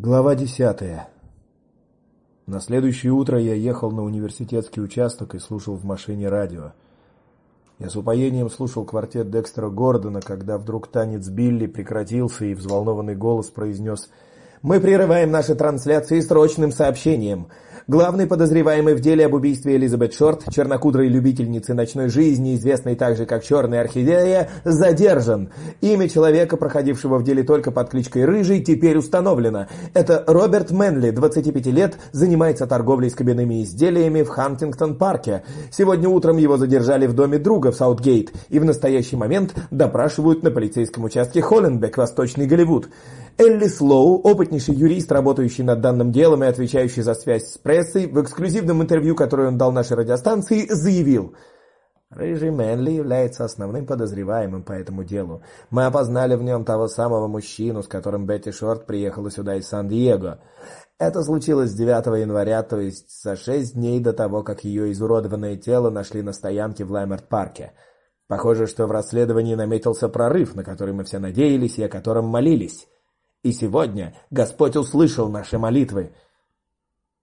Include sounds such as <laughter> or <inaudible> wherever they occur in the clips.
Глава десятая. На следующее утро я ехал на университетский участок и слушал в машине радио. Я с упоением слушал квартет Декстера Гордона, когда вдруг танец Билли прекратился и взволнованный голос произнес: "Мы прерываем наши трансляции срочным сообщением. Главный подозреваемый в деле об убийстве Элизабет Шорт, чернокудрой любительницы ночной жизни, известной также как Черная орхидея, задержан. Имя человека, проходившего в деле только под кличкой Рыжий, теперь установлено. Это Роберт Мэнли, 25 лет, занимается торговлей с кабинными изделиями в Хантингтон-парке. Сегодня утром его задержали в доме друга в Саутгейт и в настоящий момент допрашивают на полицейском участке Холленбек, Восточный Голливуд. Элли Слоу, опытнейший юрист, работающий над данным делом и отвечающий за связь с прессой, в эксклюзивном интервью, которое он дал нашей радиостанции, заявил: Рыжий Мэнли является основным подозреваемым по этому делу. Мы опознали в нем того самого мужчину, с которым Бетти Шорт приехала сюда из Сан-Диего. Это случилось 9 января, то есть за шесть дней до того, как ее изуродованное тело нашли на стоянке в Лаймерт-парке. Похоже, что в расследовании наметился прорыв, на который мы все надеялись и о котором молились. И сегодня Господь услышал наши молитвы.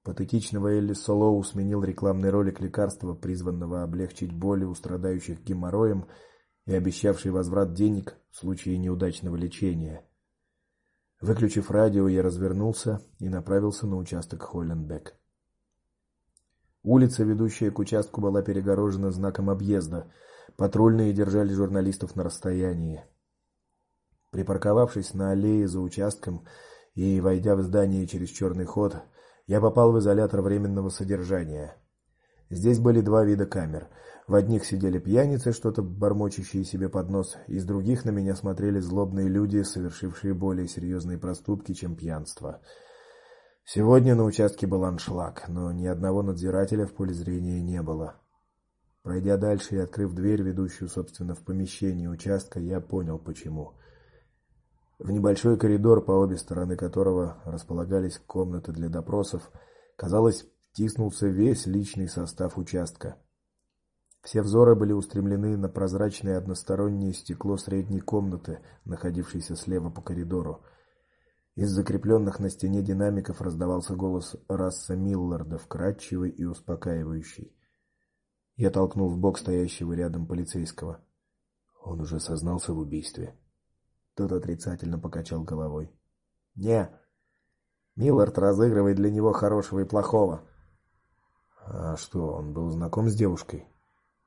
Патетичного Элли Солоу сменил рекламный ролик лекарства, призванного облегчить боли у страдающих геморроем и обещавший возврат денег в случае неудачного лечения. Выключив радио, я развернулся и направился на участок Холленбек. Улица, ведущая к участку, была перегорожена знаком объезда. Патрульные держали журналистов на расстоянии. Припарковавшись на аллее за участком и войдя в здание через черный ход, я попал в изолятор временного содержания. Здесь были два вида камер. В одних сидели пьяницы, что-то бормочущие себе под нос, из других на меня смотрели злобные люди, совершившие более серьезные проступки, чем пьянство. Сегодня на участке был аншлаг, но ни одного надзирателя в поле зрения не было. Пройдя дальше и открыв дверь, ведущую, собственно, в помещение участка, я понял почему. В небольшой коридор, по обе стороны которого располагались комнаты для допросов, казалось, втиснулся весь личный состав участка. Все взоры были устремлены на прозрачное одностороннее стекло средней комнаты, находившейся слева по коридору. Из закрепленных на стене динамиков раздавался голос Расса Милларда, вкрадчивый и успокаивающий. Я толкнул в бок стоящего рядом полицейского. Он уже сознался в убийстве. Тот отрицательно покачал головой. Не. Миллард разыгрывает для него хорошего и плохого. А что, он был знаком с девушкой?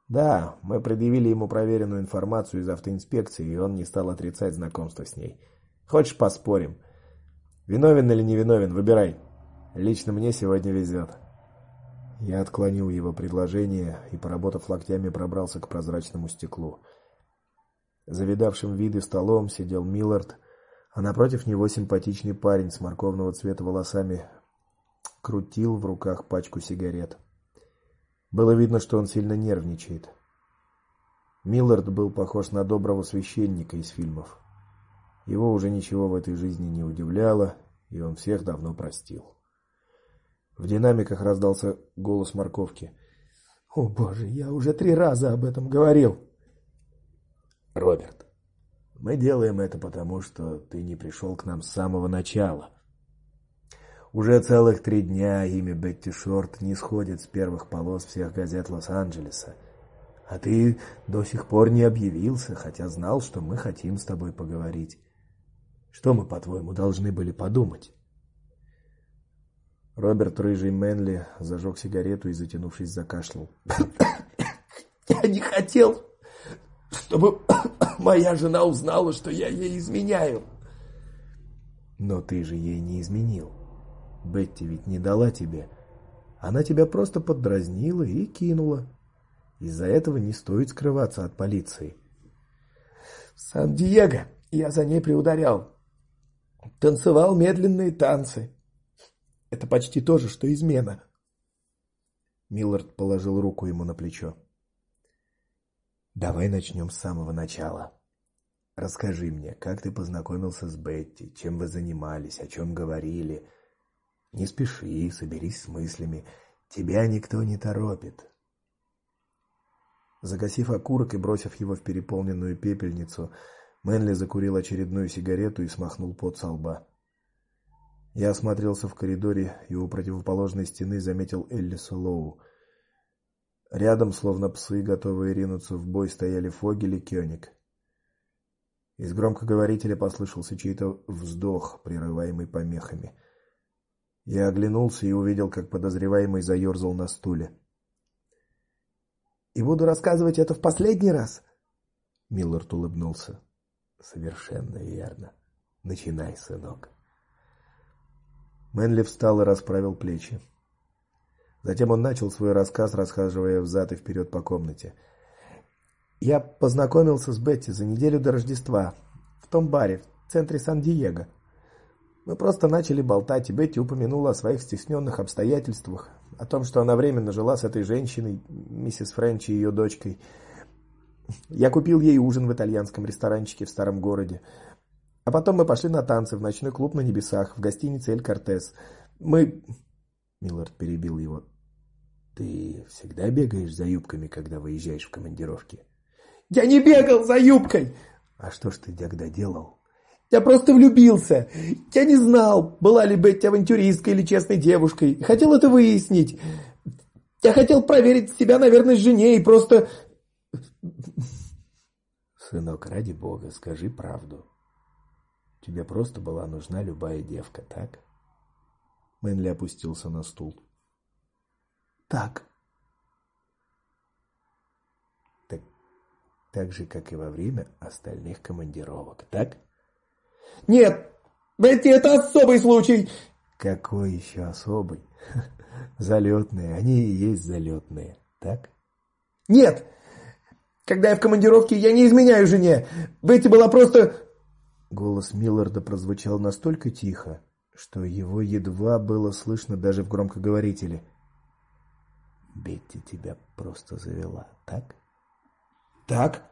Да, мы предъявили ему проверенную информацию из автоинспекции, и он не стал отрицать знакомство с ней. Хочешь поспорим? Виновен или не виновен, выбирай. Лично мне сегодня везет. Я отклонил его предложение и, поработав локтями, пробрался к прозрачному стеклу. За видавшим виды столом сидел Миллард, а напротив него симпатичный парень с морковного цвета волосами крутил в руках пачку сигарет. Было видно, что он сильно нервничает. Миллард был похож на доброго священника из фильмов. Его уже ничего в этой жизни не удивляло, и он всех давно простил. В динамиках раздался голос морковки. О, боже, я уже три раза об этом говорил. Роберт, мы делаем это потому, что ты не пришел к нам с самого начала. Уже целых три дня имя Бетти Шорт не сходит с первых полос всех газет Лос-Анджелеса. А ты до сих пор не объявился, хотя знал, что мы хотим с тобой поговорить. Что мы, по-твоему, должны были подумать? Роберт Рыжий Мэнли зажег сигарету и, затянувшись, закашлял. <coughs> Я не хотел чтобы <coughs> моя жена узнала, что я ей изменяю. Но ты же ей не изменил. Бетти ведь не дала тебе. Она тебя просто поддразнила и кинула. Из-за этого не стоит скрываться от полиции. В Сан-Диего я за ней приударял. Танцевал медленные танцы. Это почти то же, что измена. Миллард положил руку ему на плечо. Давай начнем с самого начала. Расскажи мне, как ты познакомился с Бетти, чем вы занимались, о чем говорили. Не спеши, соберись с мыслями. Тебя никто не торопит. Загасив окурок и бросив его в переполненную пепельницу, Мэнли закурил очередную сигарету и смахнул пот со лба. Я осмотрелся в коридоре и у противоположной стены заметил Эллиса Лоу. Рядом, словно псы, готовые ринуться в бой, стояли Фогель и Кёник. Из громкоговорителя послышался чей-то вздох, прерываемый помехами. Я оглянулся и увидел, как подозреваемый заерзал на стуле. И буду рассказывать это в последний раз. Миллард улыбнулся. Совершенно верно. Начинай, сынок. Мэнли встал и расправил плечи. Затем он начал свой рассказ, расхаживая взад и вперед по комнате. Я познакомился с Бетти за неделю до Рождества в том баре в центре Сан-Диего. Мы просто начали болтать, и Бетти упомянула о своих стесненных обстоятельствах, о том, что она временно жила с этой женщиной, миссис Френч и ее дочкой. Я купил ей ужин в итальянском ресторанчике в старом городе. А потом мы пошли на танцы в ночной клуб на небесах в гостинице Эль Кортес. Мы Миллард перебил его. Ты всегда бегаешь за юбками, когда выезжаешь в командировки? Я не бегал за юбкой. А что ж ты тогда делал? Я просто влюбился. Я не знал, была ли Бетти авантюристкой или честной девушкой. Хотел это выяснить. Я хотел проверить себя на верность жене и просто Сынок, ради бога, скажи правду. Тебе просто была нужна любая девка, так? Мэнли опустился на стул. Так. Так так же, как и во время остальных командировок, так? Нет. Бетти это особый случай. Какой еще особый? <laughs> Залетные, они и есть залетные, так? Нет. Когда я в командировке, я не изменяю жене. Бетти была просто Голос Милларда прозвучал настолько тихо, что его едва было слышно даже в громкоговорителе. Бетти тебя просто завела, так? Так.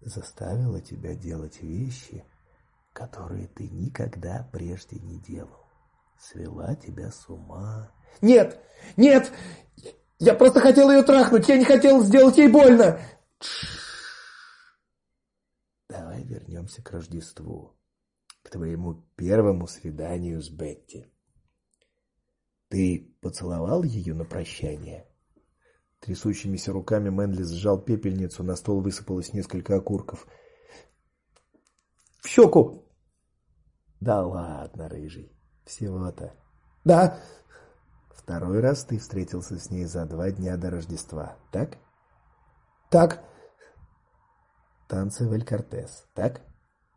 Заставила тебя делать вещи, которые ты никогда прежде не делал. Свела тебя с ума. Нет. Нет. Я просто хотел ее трахнуть, я не хотел сделать ей больно. Давай вернемся к Рождеству к твоему первому свиданию с Бетти. Ты поцеловал ее на прощание? Трясущимися руками Мэнли сжал пепельницу, на стол высыпалось несколько окурков. В щеку. Да ладно, рыжий. Всего-то. Да. Второй раз ты встретился с ней за два дня до Рождества, так? Так. Танцы в Эль-Кортес, так?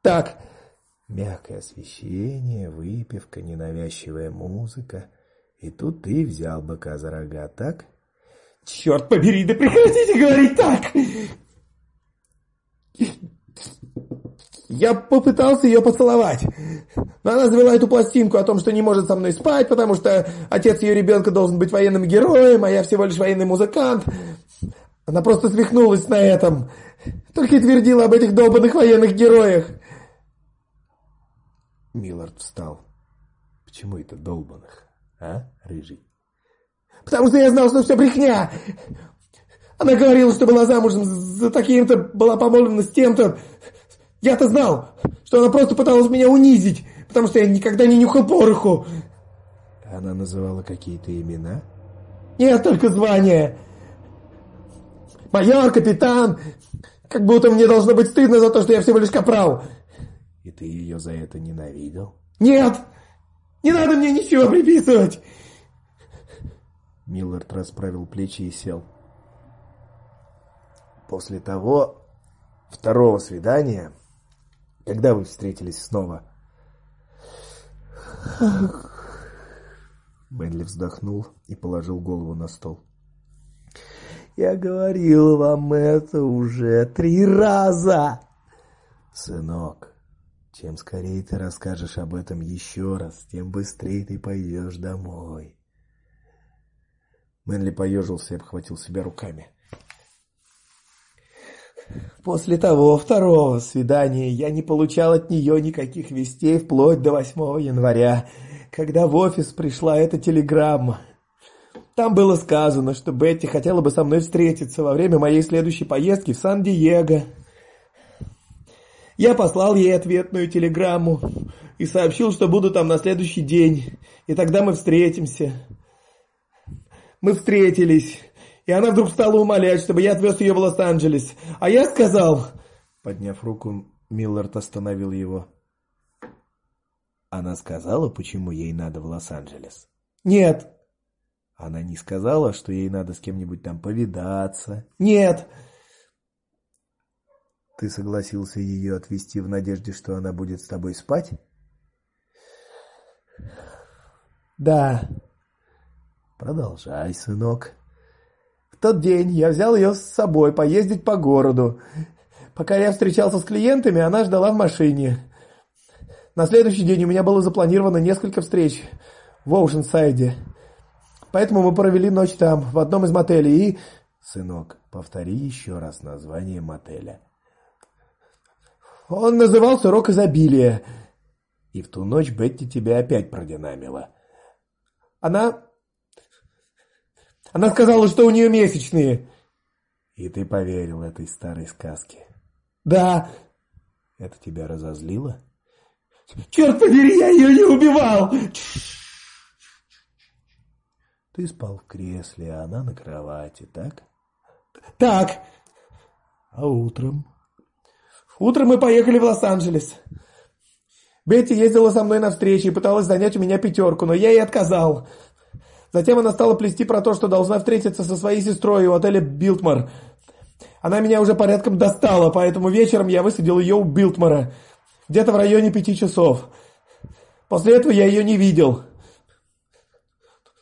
Так. Мягкое освещение, выпивка, ненавязчивая музыка. И тут ты взял быка за рога, так? Черт побери, да прекратите говорить так! Я попытался ее поцеловать. Но она завела эту пластинку о том, что не может со мной спать, потому что отец ее ребенка должен быть военным героем, а я всего лишь военный музыкант. Она просто свихнулась на этом. Только и твердила об этих долбанных военных героях. Миллард встал. Почему это долбаных, а, рыжий? Потому что я знал, что все брехня. Она говорила, что была замужем за таким-то, была помолвлена с тем-то. Я-то знал, что она просто пыталась меня унизить, потому что я никогда не нюхал пороху. Она называла какие-то имена? Нет, только звания. Майор, капитан. Как будто мне должно быть стыдно за то, что я всего лишь капрал. И ты ее за это ненавидел? Нет! Не надо мне ничего приписывать! Миллард расправил плечи и сел. После того второго свидания, когда вы встретились снова? Бенли вздохнул и положил голову на стол. Я говорил вам это уже три раза. Сынок, чем скорее ты расскажешь об этом еще раз, тем быстрее ты пойдешь домой. Мэнли поежился и обхватил себя руками. После того второго свидания я не получал от нее никаких вестей вплоть до 8 января, когда в офис пришла эта телеграмма. Там было сказано, что Бетти хотела бы со мной встретиться во время моей следующей поездки в Сан-Диего. Я послал ей ответную телеграмму, и сообщил, что буду там на следующий день, и тогда мы встретимся. Мы встретились, и она вдруг стала умолять, чтобы я отвез ее в Лос-Анджелес. А я сказал... Подняв руку, Миллард остановил его. Она сказала, почему ей надо в Лос-Анджелес? Нет. Она не сказала, что ей надо с кем-нибудь там повидаться? Нет. Ты согласился ее отвезти в надежде, что она будет с тобой спать? Да. Продолжай, сынок. В тот день я взял ее с собой поездить по городу. Пока я встречался с клиентами, она ждала в машине. На следующий день у меня было запланировано несколько встреч в Оушенсайде. Поэтому мы провели ночь там, в одном из мотелей и... Сынок, повтори еще раз название мотеля. Он назывался «Рок изобилия». И в ту ночь Бетти тебя опять продинамила. Она... Она сказала, что у нее месячные. И ты поверил этой старой сказке? Да. Это тебя разозлило? Черт побери, я ее не убивал! Ты спал в кресле, а она на кровати, так? Так. А утром? Утром мы поехали в Лос-Анджелес. Бетти ездила со мной на встречи и пыталась занять у меня пятерку, но я ей отказал. Затем она стала плести про то, что должна встретиться со своей сестрой у отеля Билтмар. Она меня уже порядком достала, поэтому вечером я высадил ее у Билтмара. Где-то в районе пяти часов. После этого я ее не видел.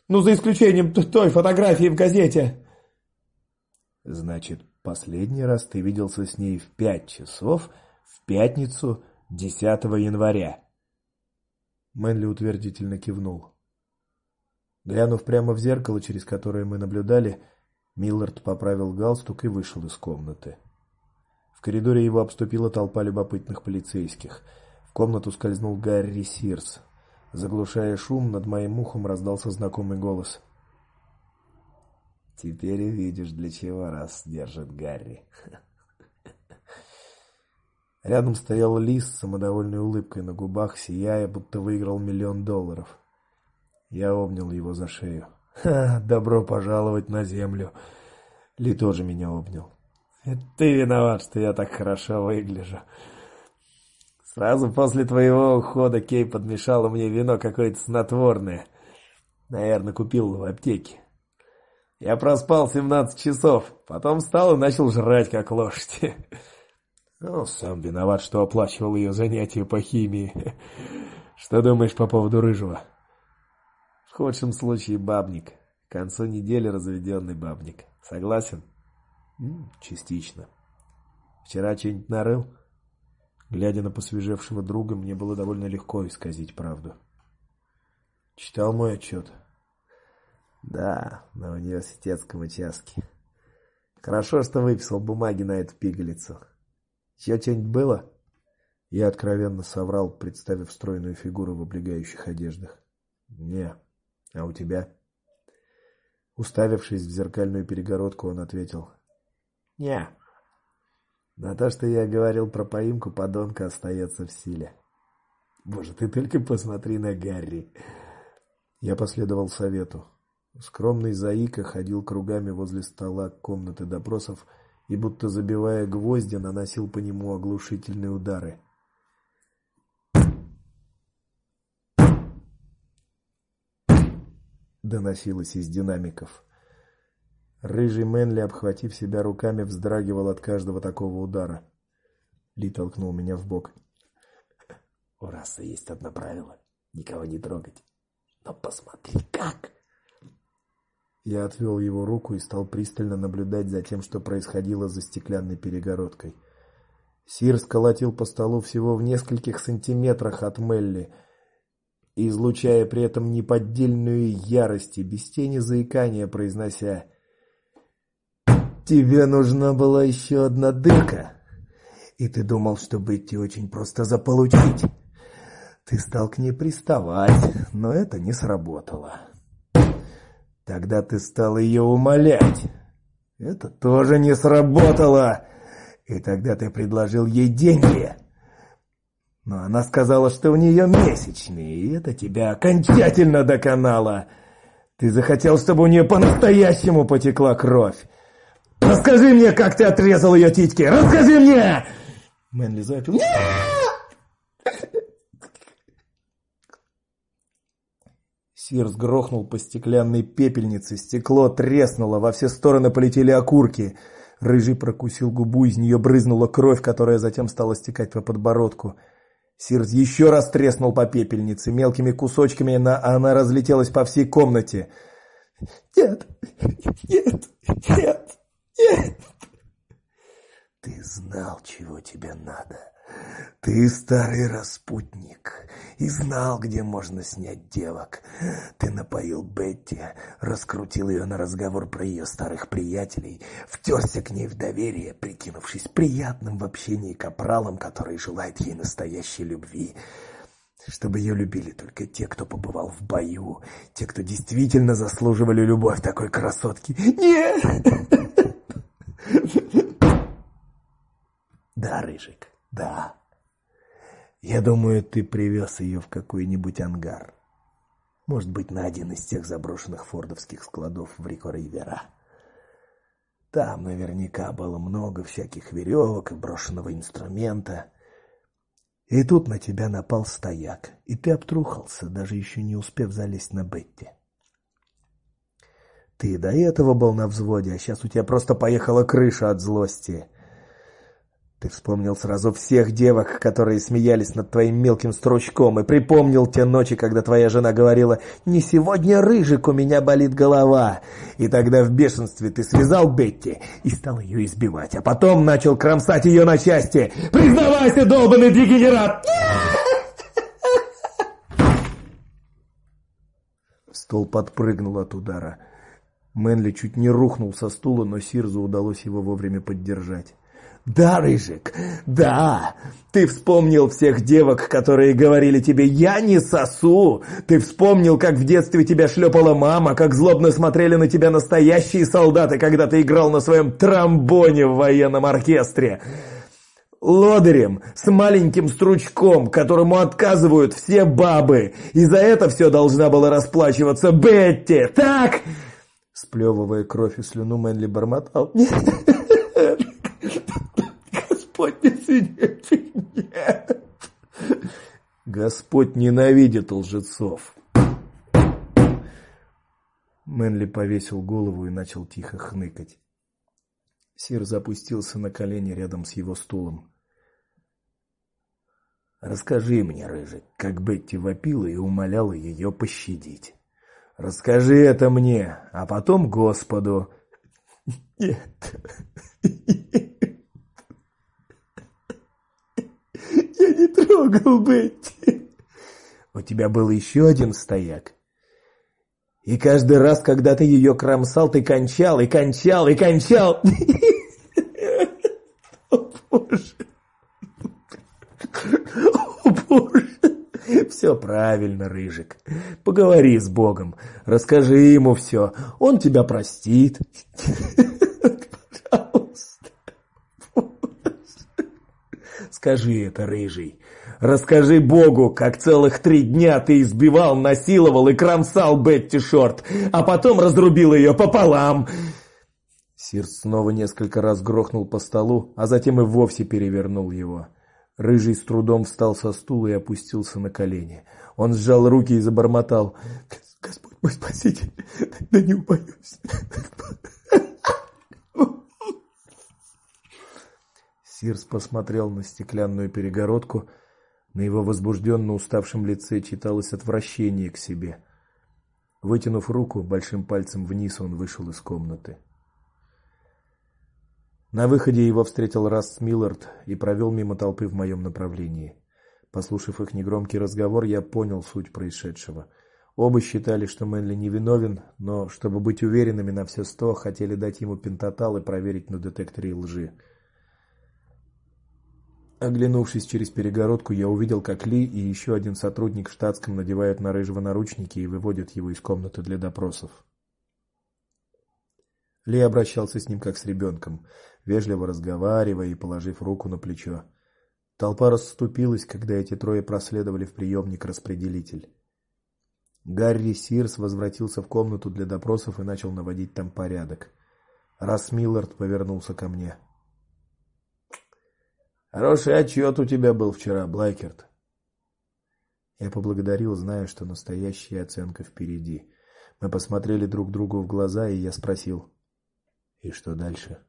Ну, за исключением той фотографии в газете. Значит, последний раз ты виделся с ней в пять часов в пятницу 10 января. Мэнли утвердительно кивнул. Глянув прямо в зеркало, через которое мы наблюдали, Миллард поправил галстук и вышел из комнаты. В коридоре его обступила толпа любопытных полицейских. В комнату скользнул Гарри Сирс. Заглушая шум, над моим ухом раздался знакомый голос. Теперь видишь, для чего раз держит Гарри. Рядом стоял Лис с самодовольной улыбкой на губах, сияя, будто выиграл миллион долларов. Я обнял его за шею. Ха, добро пожаловать на землю. Ли тоже меня обнял. Ты виноват, что я так хорошо выгляжу. Сразу после твоего ухода Кей подмешала мне вино какое-то снотворное. Наверное, купил в аптеке. Я проспал 17 часов, потом встал и начал жрать как лошадь. <laughs> Ну, сам виноват, что оплачивал ее занятия по химии. <laughs> Что думаешь по поводу рыжего? В худшем случае бабник. К концу недели разведенный бабник. Согласен? Частично. Вчера что-нибудь нарыл? Глядя на посвежевшего друга, мне было довольно легко исказить правду. Читал мой отчет? Да, на университетском участке. Хорошо, что выписал бумаги на эту пигалицу. Еще что-нибудь было? Я откровенно соврал, представив стройную фигуру в облегающих одеждах. Не. А у тебя? Уставившись в зеркальную перегородку, он ответил: "Не. На то, что я говорил про поимку подонка, остается в силе. Боже, ты только посмотри на Гарри. Я последовал совету. Скромный заика ходил кругами возле стола комнаты допросов и будто забивая гвозди, наносил по нему оглушительные удары. Доносилось из динамиков. Рыжий Мэнли, обхватив себя руками, вздрагивал от каждого такого удара. Ли толкнул меня в бок. У расы есть одно правило: никого не трогать. Но посмотри, как. Я отвел его руку и стал пристально наблюдать за тем, что происходило за стеклянной перегородкой. Сир сколотил по столу всего в нескольких сантиметрах от Мелли, излучая при этом неподдельную ярость и без тени заикания произнося: Тебе нужна была еще одна дырка. И ты думал, что Бетти очень просто заполучить. Ты стал к ней приставать, но это не сработало. Тогда ты стал ее умолять. Это тоже не сработало. И тогда ты предложил ей деньги. Но она сказала, что у нее месячные, и это тебя окончательно доконало. Ты захотел, чтобы у нее по-настоящему потекла кровь. Расскажи мне, как ты отрезал ее титьки. Расскажи мне. Мэнли запил. Сирс грохнул по стеклянной пепельнице, стекло треснуло, во все стороны полетели окурки. Рыжий прокусил губу, из нее брызнула кровь, которая затем стала стекать по подбородку. Сирс еще раз треснул по пепельнице, мелкими кусочками она, она разлетелась по всей комнате. Нет. Нет. Нет. Нет. Ты знал, чего тебе надо. Ты старый распутник и знал, где можно снять девок. Ты напоил Бетти, раскрутил ее на разговор про ее старых приятелей, втерся к ней в доверие, прикинувшись приятным в общении капралом, который желает ей настоящей любви. Чтобы ее любили только те, кто побывал в бою, те, кто действительно заслуживали любовь такой красотки. Нет! <laughs> Да, Рыжик, да. Я думаю, ты привез ее в какой-нибудь ангар. Может быть, на один из тех заброшенных фордовских складов в Рико-Ривера. Там наверняка было много всяких веревок и брошенного инструмента. И тут на тебя напал стояк, и ты обтрухался, даже еще не успев залезть на Бетти. Ты до этого был на взводе, а сейчас у тебя просто поехала крыша от злости. Ты вспомнил сразу всех девок, которые смеялись над твоим мелким стручком, и припомнил те ночи, когда твоя жена говорила: "Не сегодня, рыжик, у меня болит голова". И тогда в бешенстве ты связал Бетти и стал ее избивать, а потом начал кромсать ее на части. Признавайся, долбаный дегенерат! Стол подпрыгнул от удара. Мэнли чуть не рухнул со стула, но Сирзу удалось его вовремя поддержать. Да, Рыжик, да. Ты вспомнил всех девок, которые говорили тебе: "Я не сосу". Ты вспомнил, как в детстве тебя шлепала мама, как злобно смотрели на тебя настоящие солдаты, когда ты играл на своем тромбоне в военном оркестре. Лодырем с маленьким стручком, которому отказывают все бабы. И за это все должна была расплачиваться Бетти. Так? Сплевывая кровь и слюну, Мэнли бормотал. <laughs> Господь не свидетель, нет. Господь ненавидит лжецов. Мэнли повесил голову и начал тихо хныкать. Сир запустился на колени рядом с его стулом. Расскажи мне, рыжик, как Бетти вопила и умоляла ее пощадить. Расскажи это мне, а потом Господу. Нет. Я не трогал Бетти. У тебя был еще один стояк. И каждый раз, когда ты ее кромсал, ты кончал и кончал и кончал. <laughs> О, Боже. О, Боже. Все правильно, Рыжик. Поговори с Богом. Расскажи ему все. Он тебя простит. <laughs> Скажи это, рыжий. Расскажи Богу, как целых три дня ты избивал, насиловал и кромсал Бетти Шорт, а потом разрубил ее пополам. Сирс снова несколько раз грохнул по столу, а затем и вовсе перевернул его. Рыжий с трудом встал со стула и опустился на колени. Он сжал руки и забормотал: "Господь мой спаситель, да не убоюсь. Сирс посмотрел на стеклянную перегородку. На его возбужденно уставшем лице читалось отвращение к себе. Вытянув руку большим пальцем вниз, он вышел из комнаты. На выходе его встретил Расс Миллард и провел мимо толпы в моем направлении. Послушав их негромкий разговор, я понял суть происшедшего. Оба считали, что Мэнли невиновен, но чтобы быть уверенными на все сто, хотели дать ему пентатал и проверить на детекторе лжи. Оглянувшись через перегородку, я увидел, как Ли и еще один сотрудник в штатском надевают на рыжего наручники и выводят его из комнаты для допросов. Ли обращался с ним как с ребенком, вежливо разговаривая и положив руку на плечо. Толпа расступилась, когда эти трое проследовали в приемник-распределитель. Гарри Сирс возвратился в комнату для допросов и начал наводить там порядок. Расс Миллард повернулся ко мне. Хороший отчет у тебя был вчера, Блайкерт. Я поблагодарил, зная, что настоящая оценка впереди. Мы посмотрели друг другу в глаза, и я спросил: "И что дальше?"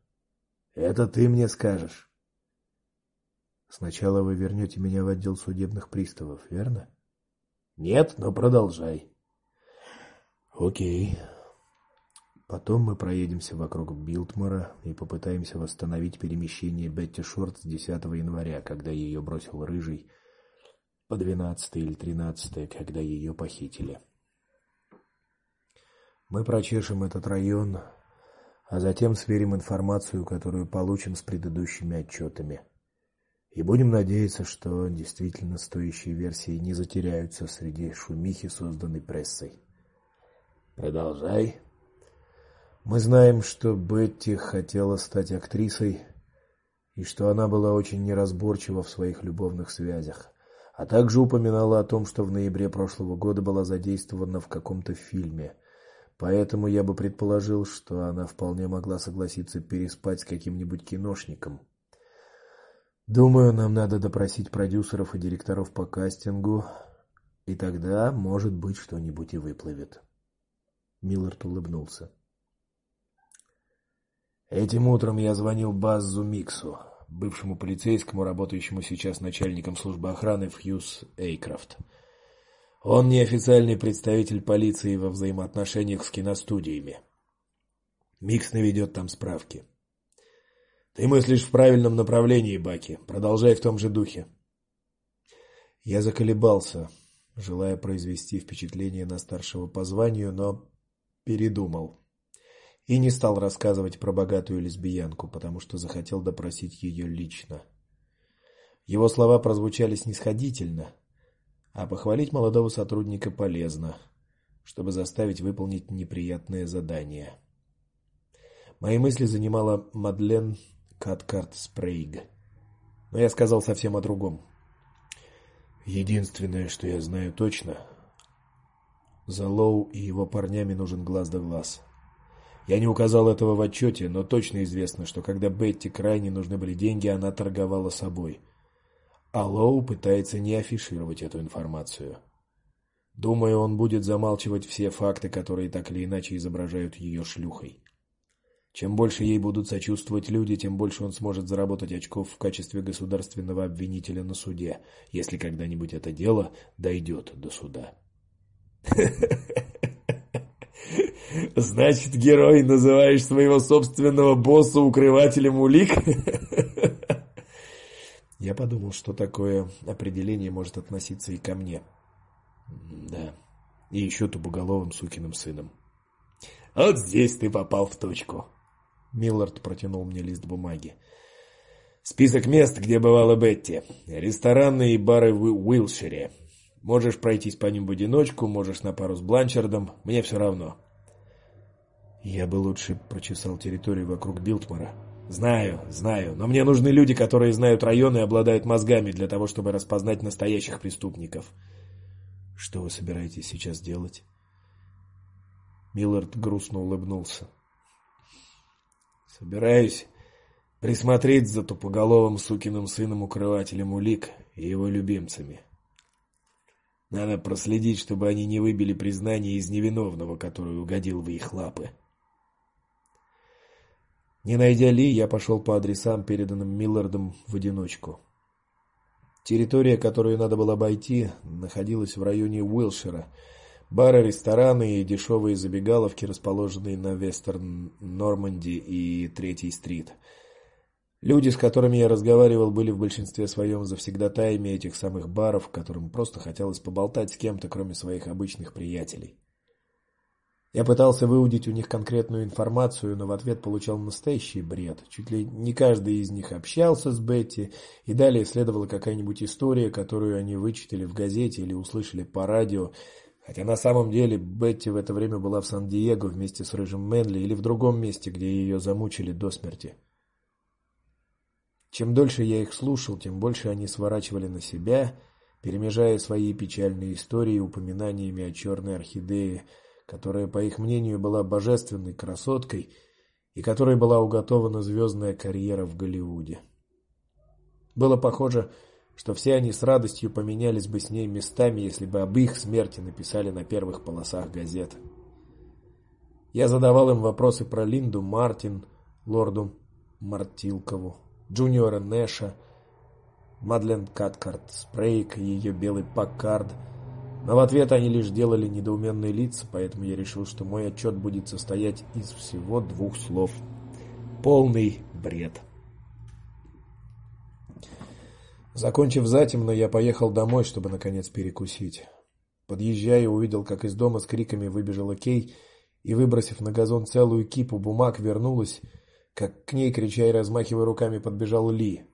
"Это ты мне скажешь". Сначала вы вернете меня в отдел судебных приставов, верно? Нет, но продолжай. О'кей. Потом мы проедемся вокруг Билтмора и попытаемся восстановить перемещение Бетти Шорт с 10 января, когда ее бросил рыжий, по 12 или 13, когда ее похитили. Мы прочешем этот район, а затем сверим информацию, которую получим с предыдущими отчетами. И будем надеяться, что действительно стоящие версии не затеряются среди шумихи, созданной прессой. Продолжай. Мы знаем, что Бетти хотела стать актрисой и что она была очень неразборчива в своих любовных связях, а также упоминала о том, что в ноябре прошлого года была задействована в каком-то фильме. Поэтому я бы предположил, что она вполне могла согласиться переспать с каким-нибудь киношником. Думаю, нам надо допросить продюсеров и директоров по кастингу, и тогда, может быть, что-нибудь и выплывет. Миллард улыбнулся. Этим утром я звонил Баззу Миксу, бывшему полицейскому, работающему сейчас начальником службы охраны в Хьюз Эйкрафт. Он неофициальный представитель полиции во взаимоотношениях с киностудиями. Микс наведет там справки. Ты мыслишь в правильном направлении, Баки. Продолжай в том же духе. Я заколебался, желая произвести впечатление на старшего по званию, но передумал. И не стал рассказывать про богатую лесбиянку, потому что захотел допросить ее лично. Его слова прозвучали снисходительно, а похвалить молодого сотрудника полезно, чтобы заставить выполнить неприятное задание. Мои мысли занимала Мадлен Каткарт Спрейг. Но я сказал совсем о другом. Единственное, что я знаю точно, за Лоу и его парнями нужен глаз да глаз. Я не указал этого в отчете, но точно известно, что когда Бетти крайне нужны были деньги, она торговала собой. А пытается не афишировать эту информацию. Думаю, он будет замалчивать все факты, которые так или иначе изображают ее шлюхой. Чем больше ей будут сочувствовать люди, тем больше он сможет заработать очков в качестве государственного обвинителя на суде, если когда-нибудь это дело дойдет до суда. <laughs> Значит, герой называешь своего собственного босса укрывателем улик? Я подумал, что такое определение может относиться и ко мне. Да. И еще тупоголовым сукиным сыном. Вот здесь ты попал в точку. Миллард протянул мне лист бумаги. Список мест, где бывала Бетти. Рестораны и бары в Уилшире. Можешь пройтись по ним в одиночку, можешь на пару с Бланчардом, мне все равно. Я бы лучше прочесал территорию вокруг Билтмора. Знаю, знаю, но мне нужны люди, которые знают район и обладают мозгами для того, чтобы распознать настоящих преступников. Что вы собираетесь сейчас делать? Миллард грустно улыбнулся. Собираюсь присмотреть за тупоголовым сукиным сыном-укрывателем улик и его любимцами. Надо проследить, чтобы они не выбили признание из невиновного, который угодил в их лапы. Не найдя Ли, я пошел по адресам, переданным Миллардом в одиночку. Территория, которую надо было обойти, находилась в районе Уилшира, Бары, рестораны и дешевые забегаловки, расположенные на Вестерн-Норманди и Третьей стрит. Люди, с которыми я разговаривал, были в большинстве своем завсегдатаями этих самых баров, которым просто хотелось поболтать с кем-то, кроме своих обычных приятелей. Я пытался выудить у них конкретную информацию, но в ответ получал настоящий бред. Чуть ли не каждый из них общался с Бетти, и далее следовала какая-нибудь история, которую они вычитали в газете или услышали по радио, Хотя на самом деле Бетти в это время была в Сан-Диего вместе с рыжим Мэнли или в другом месте, где ее замучили до смерти. Чем дольше я их слушал, тем больше они сворачивали на себя, перемежая свои печальные истории упоминаниями о черной орхидее, которая, по их мнению, была божественной красоткой и которой была уготована звездная карьера в Голливуде. Было похоже, что все они с радостью поменялись бы с ней местами, если бы об их смерти написали на первых полосах газет. Я задавал им вопросы про Линду Мартин, лорду Мартилкову, Джуниора Нэша, Мадлен Каткарт Спрейк и ее белый Паккард. Но в ответ они лишь делали недоуменные лица, поэтому я решил, что мой отчет будет состоять из всего двух слов. Полный бред. Закончив затемно, я поехал домой, чтобы наконец перекусить. Подъезжая, увидел, как из дома с криками выбежала Кей и, выбросив на газон целую кипу бумаг, вернулась как к ней, крича и размахивая руками, подбежал Ли.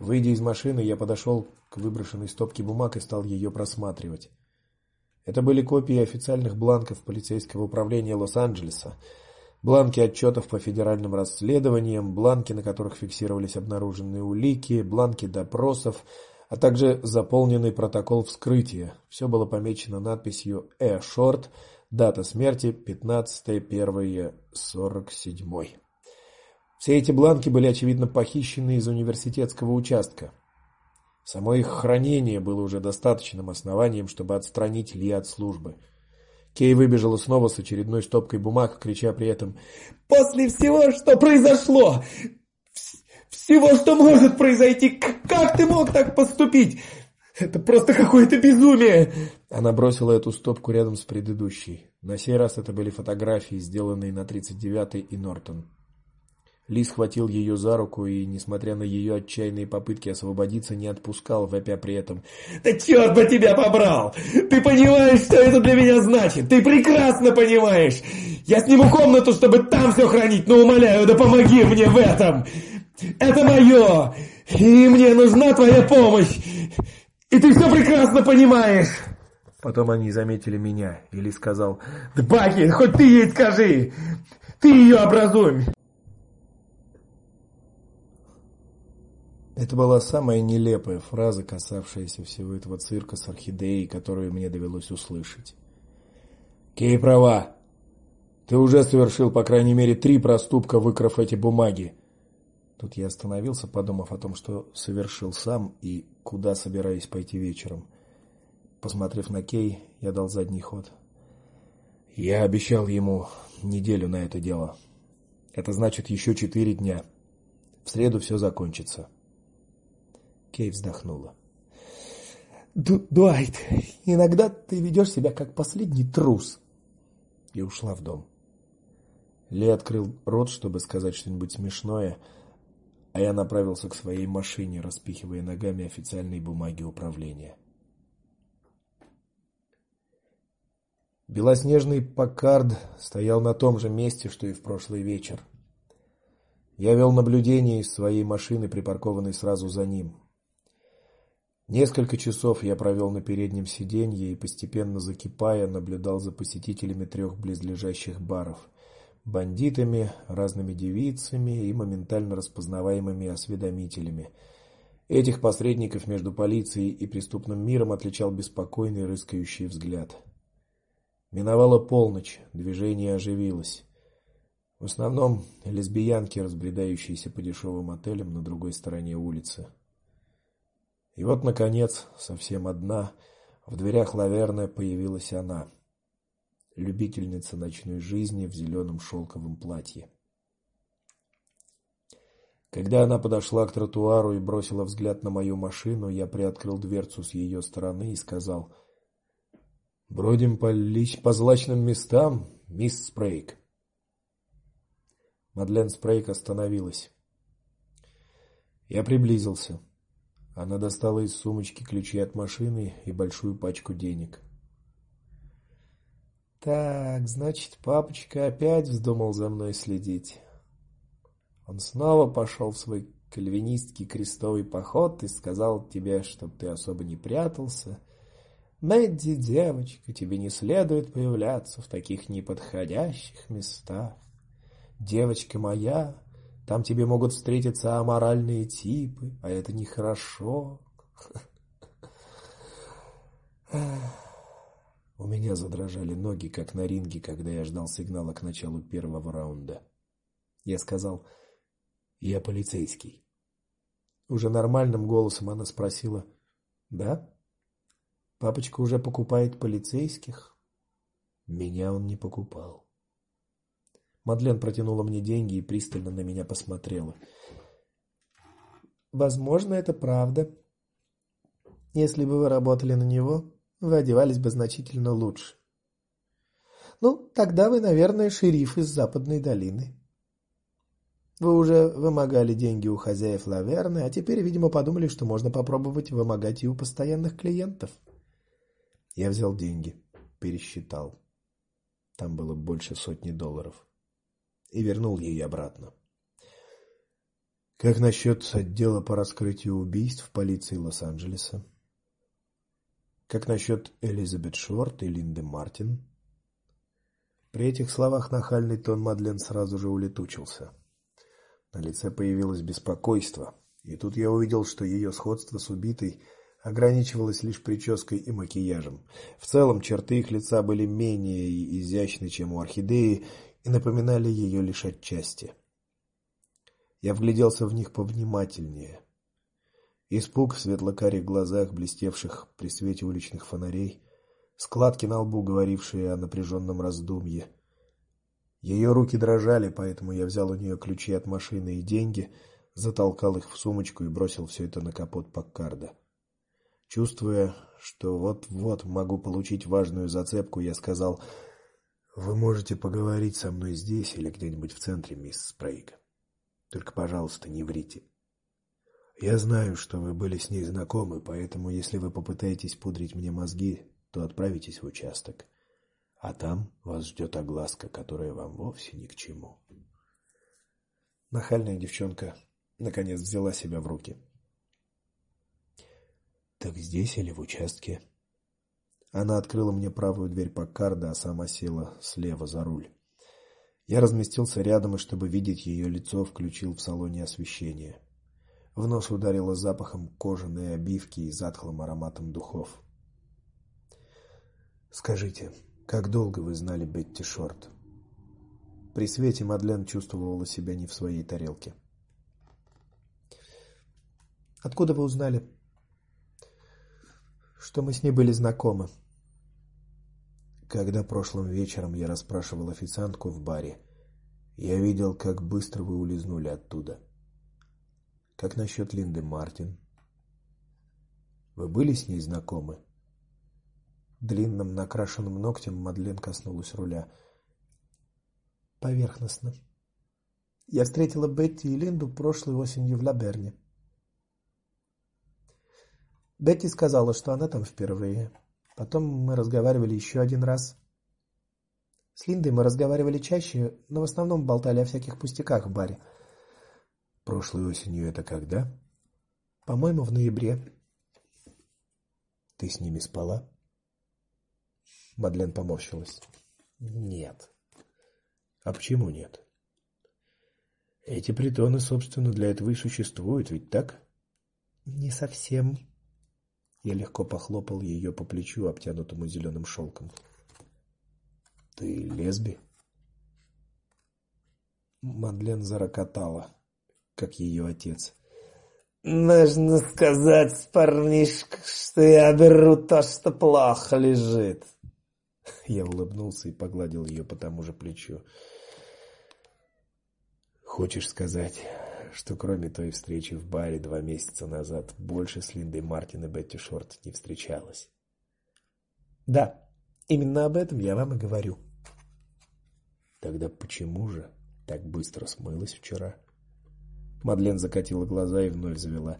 Выйдя из машины, я подошел к выброшенной стопке бумаг и стал ее просматривать. Это были копии официальных бланков полицейского управления Лос-Анджелеса, бланки отчетов по федеральным расследованиям, бланки, на которых фиксировались обнаруженные улики, бланки допросов, а также заполненный протокол вскрытия. Все было помечено надписью «Э Шорт», Дата смерти 15.01.47. Все эти бланки были очевидно похищены из университетского участка. Само их хранение было уже достаточным основанием, чтобы отстранить Ли от службы. Кей выбежала снова с очередной стопкой бумаг, крича при этом: "После всего, что произошло, всего, что может произойти, как ты мог так поступить? Это просто какое-то безумие!" Она бросила эту стопку рядом с предыдущей. На сей раз это были фотографии, сделанные на 39-й и Нортон. Ли схватил ее за руку и, несмотря на ее отчаянные попытки освободиться, не отпускал, вопя при этом: "Да черт бы тебя побрал! Ты понимаешь, что это для меня значит? Ты прекрасно понимаешь! Я сниму комнату, чтобы там все хранить, но умоляю, да помоги мне в этом! Это мое, и мне нужна твоя помощь! И ты все прекрасно понимаешь!" Потом они заметили меня. Или сказал, «Да, Баки, хоть ты ей скажи! Ты ее образуй!» Это была самая нелепая фраза, касавшаяся всего этого цирка с орхидеей, которую мне довелось услышать. Кей права. Ты уже совершил по крайней мере три проступка, выкрав эти бумаги. Тут я остановился, подумав о том, что совершил сам и куда собираюсь пойти вечером. Посмотрев на Кей, я дал задний ход. Я обещал ему неделю на это дело. Это значит еще четыре дня. В среду все закончится. Кей вздохнула. Дуайт, иногда ты ведешь себя как последний трус. И ушла в дом. Ли открыл рот, чтобы сказать что-нибудь смешное, а я направился к своей машине, распихивая ногами официальные бумаги управления. Белоснежный Паккард стоял на том же месте, что и в прошлый вечер. Я вел наблюдение из своей машины, припаркованной сразу за ним. Несколько часов я провел на переднем сиденье и постепенно закипая наблюдал за посетителями трех близлежащих баров: бандитами, разными девицами и моментально распознаваемыми осведомителями. Этих посредников между полицией и преступным миром отличал беспокойный рыскающий взгляд. Миновала полночь, движение оживилось. В основном лесбиянки, разбредающиеся по дешевым отелям на другой стороне улицы. И вот наконец, совсем одна, в дверях лаверны появилась она, любительница ночной жизни в зеленом шелковом платье. Когда она подошла к тротуару и бросила взгляд на мою машину, я приоткрыл дверцу с ее стороны и сказал: Бродим по лич по злачным местам, мисс Спрейк. Мадлен Спрейк остановилась. Я приблизился. Она достала из сумочки ключи от машины и большую пачку денег. Так, значит, папочка опять вздумал за мной следить. Он снова пошел в свой кальвинистский крестовый поход и сказал тебе, чтобы ты особо не прятался Мэдди, девочка, тебе не следует появляться в таких неподходящих местах. Девочка моя, Там тебе могут встретиться аморальные типы, а это нехорошо. У меня задрожали ноги, как на ринге, когда я ждал сигнала к началу первого раунда. Я сказал: "Я полицейский". Уже нормальным голосом она спросила: "Да? Папочка уже покупает полицейских?" Меня он не покупал. Мадлен протянула мне деньги и пристально на меня посмотрела. Возможно, это правда. Если бы вы работали на него, вы одевались бы значительно лучше. Ну, тогда вы, наверное, шериф из Западной долины. Вы уже вымогали деньги у хозяев Лаверны, а теперь, видимо, подумали, что можно попробовать вымогать и у постоянных клиентов. Я взял деньги, пересчитал. Там было больше сотни долларов и вернул ей обратно. Как насчет отдела по раскрытию убийств в полиции Лос-Анджелеса? Как насчет Элизабет Шорт и Линды Мартин? При этих словах нахальный тон Мадлен сразу же улетучился. На лице появилось беспокойство, и тут я увидел, что ее сходство с убитой ограничивалось лишь прической и макияжем. В целом черты их лица были менее изящны, чем у орхидеи, и напоминали ее лишь отчасти. Я вгляделся в них повнимательнее. Испуг в светло-карих глазах, блестевших при свете уличных фонарей, складки на лбу, говорившие о напряженном раздумье. Ее руки дрожали, поэтому я взял у нее ключи от машины и деньги, затолкал их в сумочку и бросил все это на капот Паккарда. Чувствуя, что вот-вот могу получить важную зацепку, я сказал: вы можете поговорить со мной здесь или где-нибудь в центре, мисс Спрейг. Только, пожалуйста, не врите. Я знаю, что вы были с ней знакомы, поэтому если вы попытаетесь пудрить мне мозги, то отправитесь в участок. А там вас ждет огласка, которая вам вовсе ни к чему. Нахальная девчонка наконец взяла себя в руки. Так здесь или в участке? Она открыла мне правую дверь Паккарда, а сама села слева за руль. Я разместился рядом и, чтобы видеть ее лицо, включил в салоне освещение. В нос ударило запахом кожаной обивки и затхлым ароматом духов. Скажите, как долго вы знали Бетти Шорт? При свете Мадлен чувствовала себя не в своей тарелке. Откуда вы узнали, что мы с ней были знакомы? Когда прошлым вечером я расспрашивал официантку в баре, я видел, как быстро вы улизнули оттуда. Как насчет Линды Мартин? Вы были с ней знакомы? Длинным накрашенным ногтем Мадлен коснулась руля. Поверхностно. Я встретила Бетти и Линду прошлой осенью в Лаберне. Бетти сказала, что она там впервые. Потом мы разговаривали еще один раз. С Линдой мы разговаривали чаще, но в основном болтали о всяких пустяках в баре. Прошлой осенью это когда? По-моему, в ноябре. Ты с ними спала? Мадлен поморщилась. Нет. А почему нет? Эти притоны, собственно, для этого и существуют, ведь так? Не совсем. Я легко похлопал ее по плечу, обтянутому зеленым шелком. Ты лесби? Мадлен зарокотала, как ее отец. Нужно сказать, парнишка, что я беру то, что плохо лежит. Я улыбнулся и погладил ее по тому же плечу. Хочешь сказать, что кроме той встречи в баре два месяца назад больше с Линдой Мартин и Бетти Шорт не встречалась. Да, именно об этом я вам и говорю. Тогда почему же так быстро смылась вчера? Мадлен закатила глаза и вновь завела: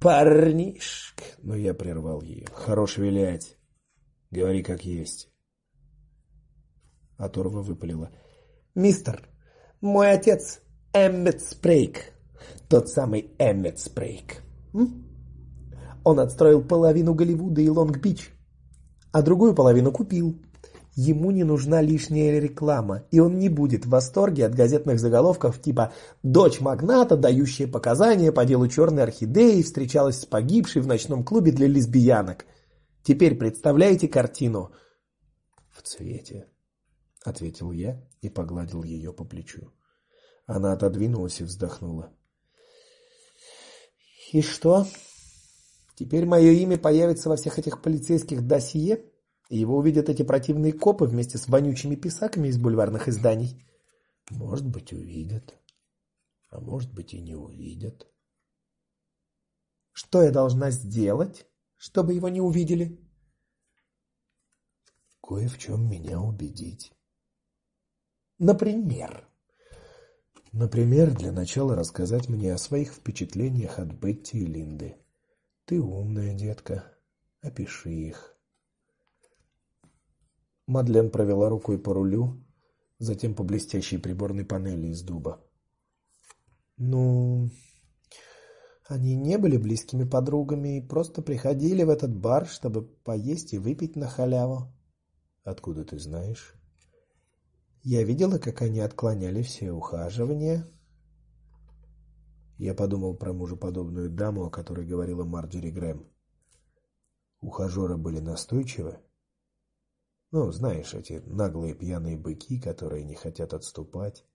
"Парнишка", но я прервал ее. "Хорош вилять. Говори как есть". Оторва выпалила: "Мистер, мой отец Эммет Спрейк тот самый Эммет Спрейк. Он отстроил половину Голливуда и Лонг-Бич, а другую половину купил. Ему не нужна лишняя реклама, и он не будет в восторге от газетных заголовков типа «Дочь магната, дающая показания по делу черной орхидеи, встречалась с погибшей в ночном клубе для лесбиянок». Теперь представляете картину? В цвете, ответил я и погладил ее по плечу. Она отодвинулась и вздохнула. И что? Теперь мое имя появится во всех этих полицейских досье? И его увидят эти противные копы вместе с вонючими писаками из бульварных изданий. Может быть, увидят, а может быть и не увидят. Что я должна сделать, чтобы его не увидели? Кое в чем меня убедить. Например, например, для начала рассказать мне о своих впечатлениях от Бетти и Линды. Ты умная детка, опиши их. Мадлен провела рукой по рулю, затем по блестящей приборной панели из дуба. Ну, они не были близкими подругами и просто приходили в этот бар, чтобы поесть и выпить на халяву. Откуда ты знаешь? Я видела, как они отклоняли все ухаживания. Я подумал про мужеподобную даму, о которой говорила Марджери Грэм. Ухажеры были настойчивы. Ну, знаешь, эти наглые пьяные быки, которые не хотят отступать.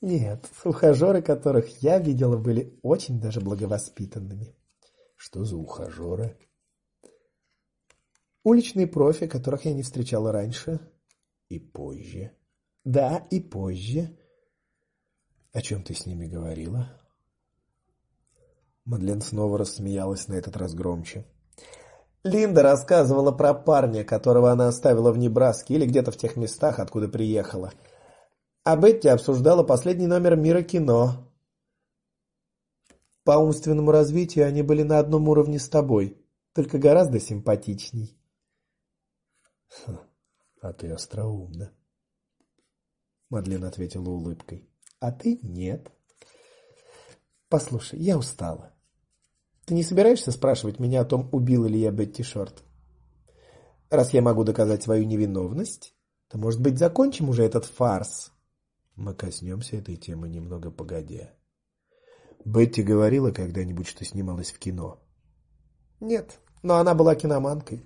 Нет, ухажеры, которых я видела, были очень даже благовоспитанными. Что за ухажеры? Уличные профи, которых я не встречала раньше и позже. Да, и позже. О чем ты с ними говорила? Мадлен снова рассмеялась на этот раз громче. Линда рассказывала про парня, которого она оставила в Небраске или где-то в тех местах, откуда приехала. А Бетти обсуждала последний номер Мира кино. По умственному развитию они были на одном уровне с тобой, только гораздо симпатичней. А ты остроумна. Мадлен ответила улыбкой. А ты нет. Послушай, я устала. Ты не собираешься спрашивать меня о том, убил ли я Бетти Шорт? Раз я могу доказать свою невиновность, то, может быть, закончим уже этот фарс. Мы коснемся этой темы немного погодя. Бетти говорила когда-нибудь, что снималась в кино? Нет, но она была киноманкой.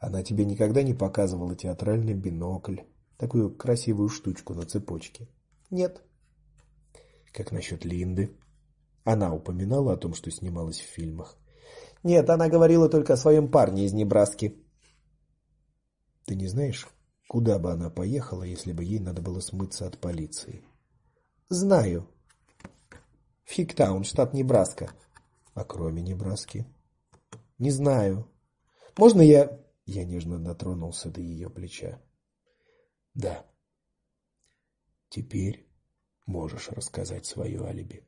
Она тебе никогда не показывала театральный бинокль, такую красивую штучку на цепочке? Нет. Как насчет Линды? Она упоминала о том, что снималась в фильмах. Нет, она говорила только о своем парне из Небраски. Ты не знаешь, куда бы она поехала, если бы ей надо было смыться от полиции? Знаю. Фиктаун, штат Небраска. А кроме Небраски? Не знаю. Можно я я нежно дотронулся до ее плеча. Да. Теперь можешь рассказать свое алиби.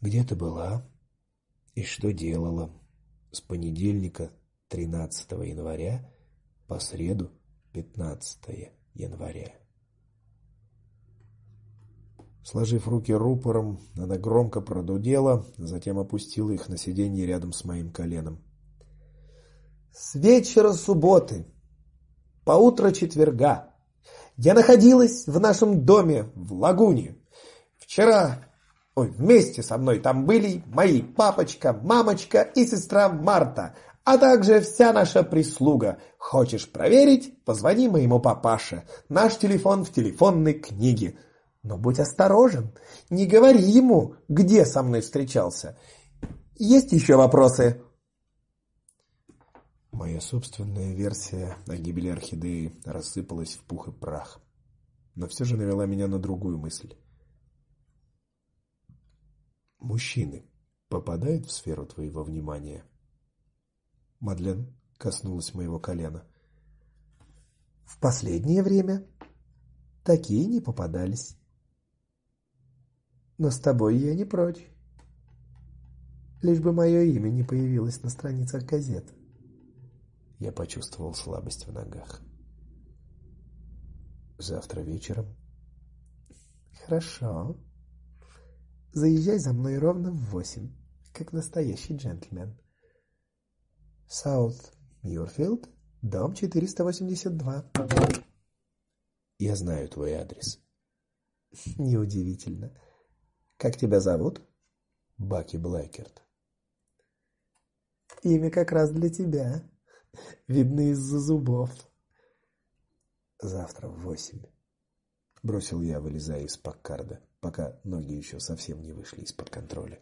Где ты была и что делала с понедельника 13 января по среду 15 января? Сложив руки рупором, она громко продудела, затем опустила их на сиденье рядом с моим коленом. С вечера субботы по утро четверга я находилась в нашем доме в Лагуне. Вчера, ой, вместе со мной там были мои папочка, мамочка и сестра Марта, а также вся наша прислуга. Хочешь проверить? Позвони моему папаше. Наш телефон в телефонной книге. Но будь осторожен, не говори ему, где со мной встречался. Есть еще вопросы? Моя собственная версия о гибели орхидеи рассыпалась в пух и прах, но все же навела меня на другую мысль. Мужчины попадают в сферу твоего внимания? Мадлен коснулась моего колена. В последнее время такие не попадались. Но с тобой я не прочь. Лишь бы мое имя не появилось на страницах газет. Я почувствовал слабость в ногах. Завтра вечером. Хорошо. Заезжай за мной ровно в восемь, как настоящий джентльмен. Саут Мьюрфилд, дом 482. Я знаю твой адрес. Неудивительно. Как тебя зовут? Баки Блайкерт. Имя как раз для тебя. Видно из-за зубов. Завтра в восемь. Бросил я, вылезая из Паккарда, пока ноги еще совсем не вышли из-под контроля.